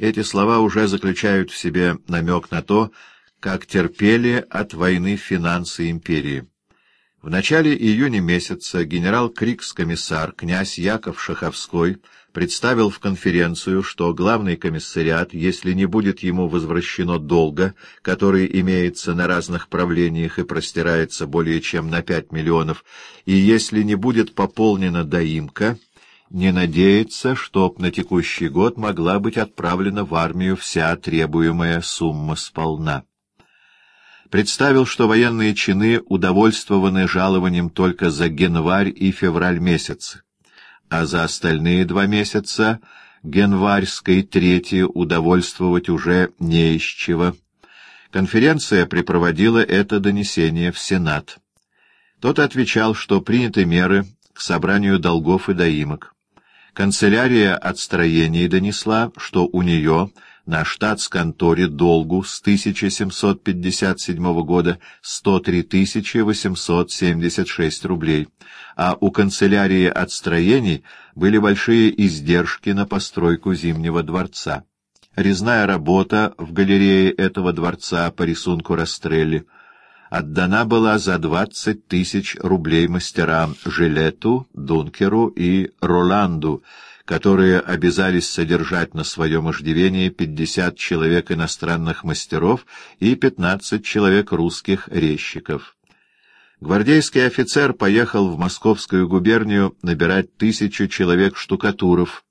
Эти слова уже заключают в себе намек на то, как терпели от войны финансы империи. В начале июня месяца генерал Крикс-комиссар князь Яков Шаховской представил в конференцию, что главный комиссариат, если не будет ему возвращено долга, который имеется на разных правлениях и простирается более чем на пять миллионов, и если не будет пополнена доимка, не надеется, чтоб на текущий год могла быть отправлена в армию вся требуемая сумма сполна представил, что военные чины удовольствованы жалованием только за январь и февраль месяцы, а за остальные два месяца, январьской трети, удовольствовать уже не из чего. Конференция припроводила это донесение в Сенат. Тот отвечал, что приняты меры к собранию долгов и доимок. Канцелярия отстроений донесла, что у нее на штатс-конторе долгу с 1757 года 103 876 рублей, а у канцелярии отстроений были большие издержки на постройку Зимнего дворца. Резная работа в галерее этого дворца по рисунку Растрелли отдана была за 20 тысяч рублей мастерам Жилету, Дункеру и Роланду, которые обязались содержать на своем иждивении 50 человек иностранных мастеров и 15 человек русских резчиков. Гвардейский офицер поехал в Московскую губернию набирать тысячу человек штукатуров,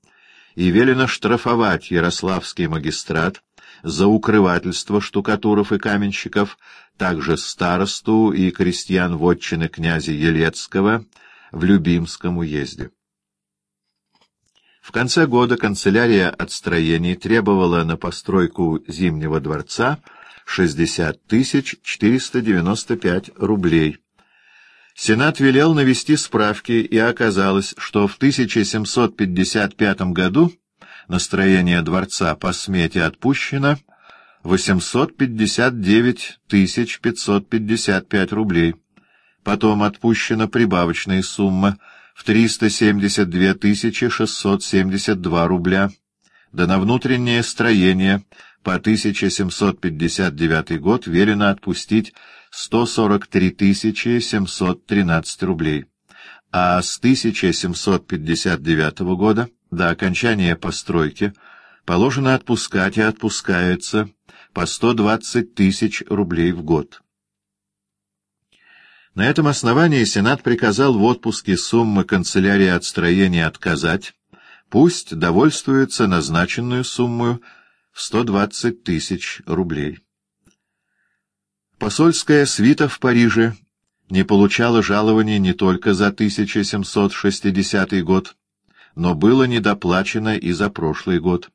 и велено штрафовать Ярославский магистрат за укрывательство штукатуров и каменщиков, также старосту и крестьян вотчины князя Елецкого в Любимском уезде. В конце года канцелярия отстроений требовала на постройку Зимнего дворца 60 495 рублей. Сенат велел навести справки, и оказалось, что в 1755 году настроение дворца по смете отпущено. 859 555 рублей. Потом отпущена прибавочная сумма — в 372 672 рубля, да на внутреннее строение. По 1759 год велено отпустить 143 713 рублей, а с 1759 года до окончания постройки положено отпускать и отпускается по 120 тысяч рублей в год. На этом основании Сенат приказал в отпуске суммы канцелярии отстроения отказать, пусть довольствуется назначенную сумму в 120 тысяч рублей. Посольская свита в Париже не получала жалований не только за 1760 год, но было недоплачено и за прошлый год.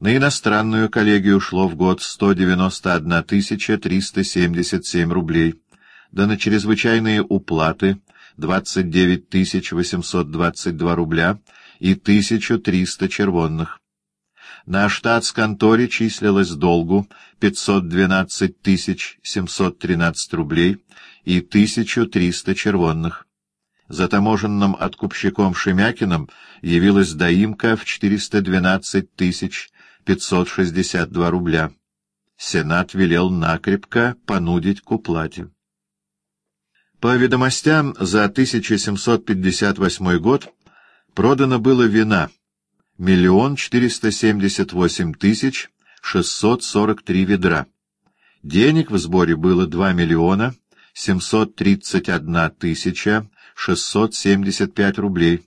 На иностранную коллегию шло в год 191 377 рублей да на чрезвычайные уплаты 29 822 рубля и 1300 червонных. На штатс-конторе числилось долгу 512 713 рублей и 1300 червонных. За таможенным откупщиком Шемякиным явилась доимка в 412 562 рубля. Сенат велел накрепко понудить к уплате. По ведомостям за 1758 год продано было вина миллион четыреста семьдесят восемь тысяч шестьсот сорок три ведра. Денег в сборе было два миллиона семьсот тридцать одна тысяча шестьсот семьдесят пять рублей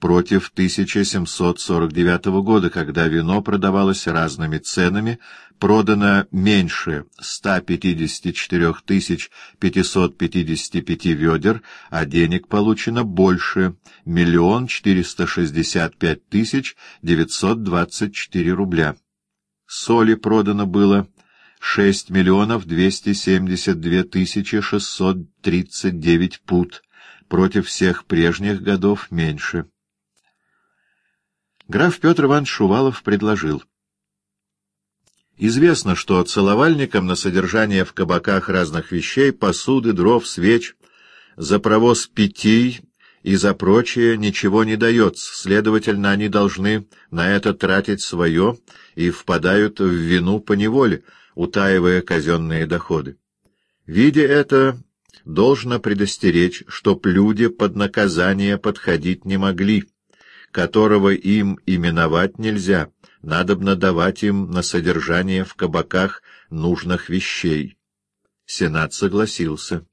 против 1749 года, когда вино продавалось разными ценами, продано меньше 154 555 ведер, а денег получено больше — миллион 465 тысяч 924 рубля. Соли продано было 6 миллионов 272 тысячи 639 пут, против всех прежних годов меньше. Граф Петр Иванович Шувалов предложил. Известно, что целовальникам на содержание в кабаках разных вещей, посуды, дров, свеч, за провоз питий и за прочее ничего не дается, следовательно, они должны на это тратить свое и впадают в вину по неволе, утаивая казенные доходы. Видя это, должно предостеречь, чтоб люди под наказание подходить не могли, которого им именовать нельзя, надобно давать им на содержание в кабаках нужных вещей. Сенат согласился.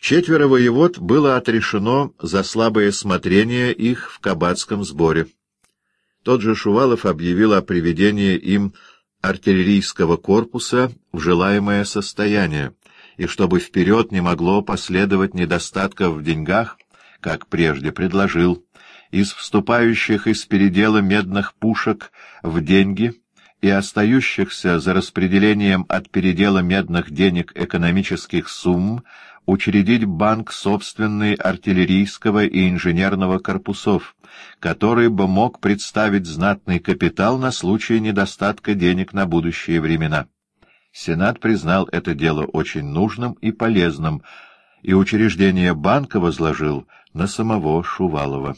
Четверо воевод было отрешено за слабое смотрение их в кабацком сборе. Тот же Шувалов объявил о приведении им артиллерийского корпуса в желаемое состояние, и чтобы вперед не могло последовать недостатка в деньгах, как прежде предложил, из вступающих из передела медных пушек в деньги и остающихся за распределением от передела медных денег экономических сумм учредить банк собственный артиллерийского и инженерного корпусов, который бы мог представить знатный капитал на случай недостатка денег на будущие времена. Сенат признал это дело очень нужным и полезным, и учреждение банка возложил на самого Шувалова.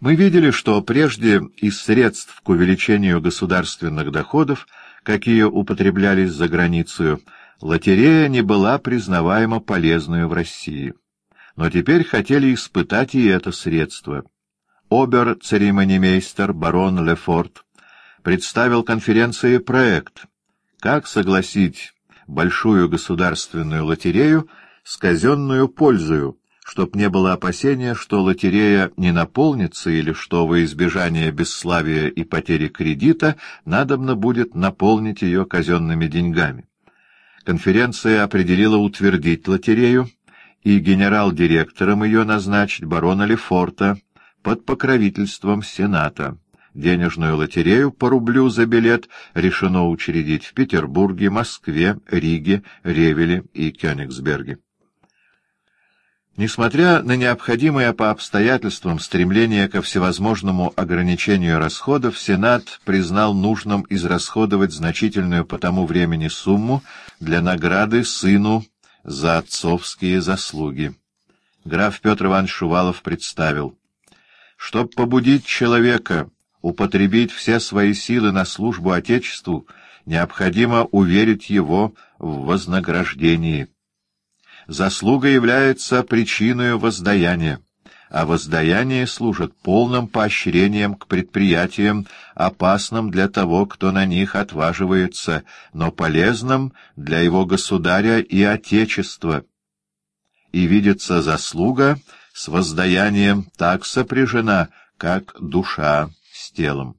Мы видели, что прежде из средств к увеличению государственных доходов, какие употреблялись за границей, лотерея не была признаваема полезной в России. Но теперь хотели испытать и это средство. Обер-церемонимейстер барон Лефорт представил конференции проект «Как согласить большую государственную лотерею с казенную пользою, чтоб не было опасения, что лотерея не наполнится или что во избежание бесславия и потери кредита надобно будет наполнить ее казенными деньгами. Конференция определила утвердить лотерею и генерал-директором ее назначить барона Лефорта под покровительством Сената. Денежную лотерею по рублю за билет решено учредить в Петербурге, Москве, Риге, Ревеле и Кёнигсберге. Несмотря на необходимое по обстоятельствам стремление ко всевозможному ограничению расходов, Сенат признал нужным израсходовать значительную по тому времени сумму для награды сыну за отцовские заслуги. Граф Петр Иванович Шувалов представил, «Чтоб побудить человека употребить все свои силы на службу Отечеству, необходимо уверить его в вознаграждении». Заслуга является причиной воздаяния, а воздаяние служит полным поощрением к предприятиям, опасным для того, кто на них отваживается, но полезным для его государя и отечества. И видится заслуга с воздаянием так сопряжена, как душа телом.